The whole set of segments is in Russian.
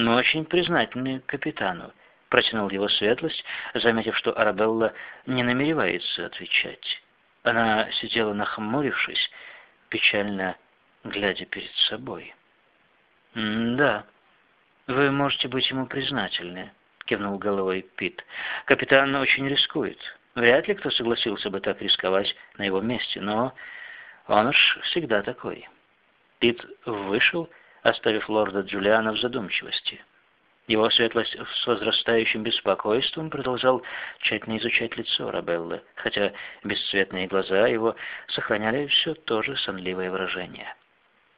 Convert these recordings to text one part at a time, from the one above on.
но очень признательны капитану», — протянул его светлость, заметив, что Арабелла не намеревается отвечать. Она сидела нахмурившись, печально глядя перед собой. «Да, вы можете быть ему признательны», — кивнул головой Пит. «Капитан очень рискует. Вряд ли кто согласился бы так рисковать на его месте, но он уж всегда такой». Пит вышел, оставив лорда Джулиана в задумчивости. Его светлость с возрастающим беспокойством продолжал тщательно изучать лицо Рабеллы, хотя бесцветные глаза его сохраняли все то же сонливое выражение.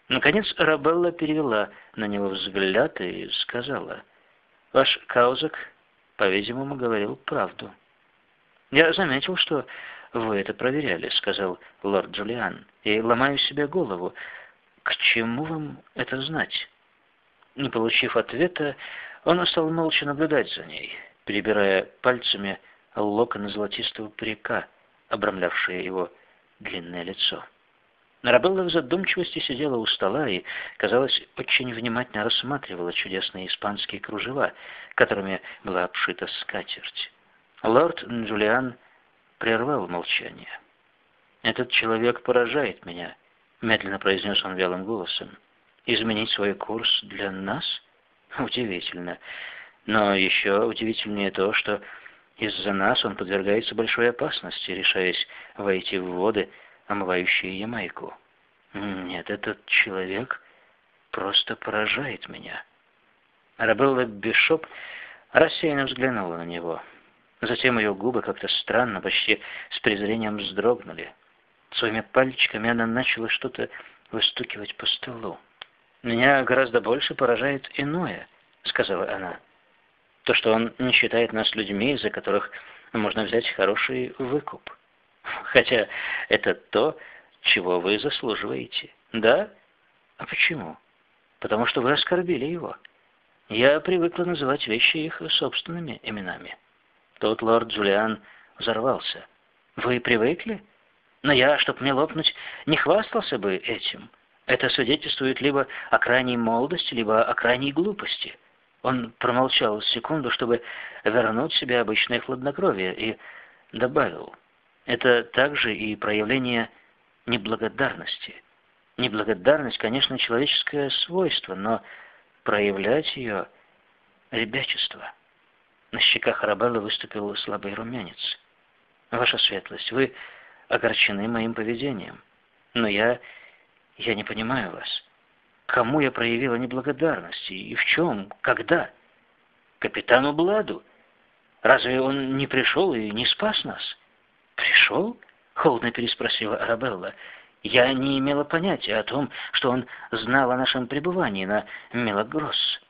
Наконец Рабелла перевела на него взгляд и сказала, «Ваш Каузак, по-видимому, говорил правду». «Я заметил, что вы это проверяли», — сказал лорд Джулиан, «и ломаю себе голову. Чему вам это знать?» Не получив ответа, он стал молча наблюдать за ней, перебирая пальцами локоны золотистого парика, обрамлявшие его длинное лицо. Нарабелла в задумчивости сидела у стола и, казалось, очень внимательно рассматривала чудесные испанские кружева, которыми была обшита скатерть. Лорд Джулиан прервал молчание. «Этот человек поражает меня», — медленно произнес он вялым голосом. «Изменить свой курс для нас?» Удивительно. Но еще удивительнее то, что из-за нас он подвергается большой опасности, решаясь войти в воды, омывающие Ямайку. Нет, этот человек просто поражает меня. Арабелла Бишоп рассеянно взглянула на него. Затем ее губы как-то странно, почти с презрением вздрогнули. Своими пальчиками она начала что-то выстукивать по столу. «Меня гораздо больше поражает иное», — сказала она. «То, что он не считает нас людьми, за которых можно взять хороший выкуп. Хотя это то, чего вы заслуживаете. Да? А почему? Потому что вы оскорбили его. Я привыкла называть вещи их собственными именами». Тот лорд Джулиан взорвался. «Вы привыкли? Но я, чтоб мне лопнуть, не хвастался бы этим». Это свидетельствует либо о крайней молодости, либо о крайней глупости. Он промолчал секунду, чтобы вернуть себе обычное хладнокровие, и добавил, это также и проявление неблагодарности. Неблагодарность, конечно, человеческое свойство, но проявлять ее — ребячество. На щеках Арабеллы выступил слабый румянец. «Ваша светлость, вы огорчены моим поведением, но я я не понимаю вас. Кому я проявила неблагодарность? И в чем? Когда? Капитану Бладу. Разве он не пришел и не спас нас? Пришел? Холодно переспросила Арабелла. Я не имела понятия о том, что он знал о нашем пребывании на Мелагросс.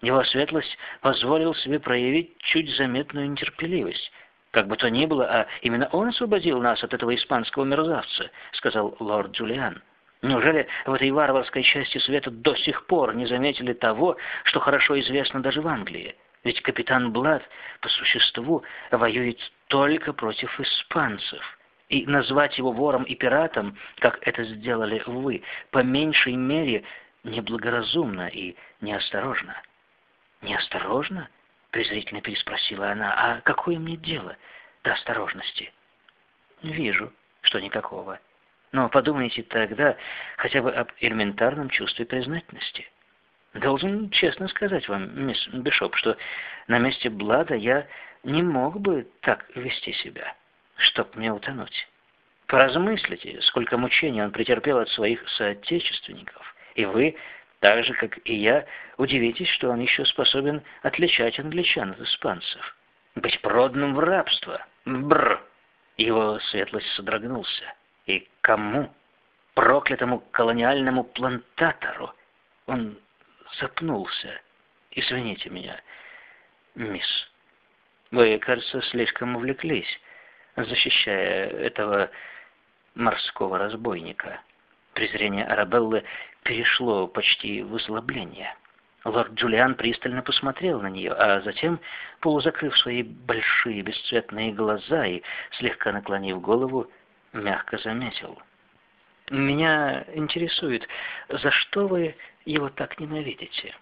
Его светлость позволил себе проявить чуть заметную нетерпеливость. Как бы то ни было, а именно он освободил нас от этого испанского мерзавца, сказал лорд Джулиан. Неужели в этой варварской части света до сих пор не заметили того, что хорошо известно даже в Англии? Ведь капитан Блад по существу воюет только против испанцев. И назвать его вором и пиратом, как это сделали вы, по меньшей мере неблагоразумно и неосторожно. «Неосторожно?» — презрительно переспросила она. «А какое мне дело до осторожности?» «Вижу, что никакого». Но подумайте тогда хотя бы об элементарном чувстве признательности. Должен честно сказать вам, мисс Бишоп, что на месте Блада я не мог бы так вести себя, чтоб мне утонуть. Поразмыслите, сколько мучений он претерпел от своих соотечественников, и вы, так же, как и я, удивитесь, что он еще способен отличать англичан от испанцев. Быть проданным в рабство. Бррр! Его светлость содрогнулся. И кому? Проклятому колониальному плантатору. Он запнулся. Извините меня, мисс. Вы, кажется, слишком увлеклись, защищая этого морского разбойника. Презрение Арабеллы перешло почти в озлобление. Лорд Джулиан пристально посмотрел на нее, а затем, полузакрыв свои большие бесцветные глаза и слегка наклонив голову, мягко заметил. «Меня интересует, за что вы его так ненавидите?»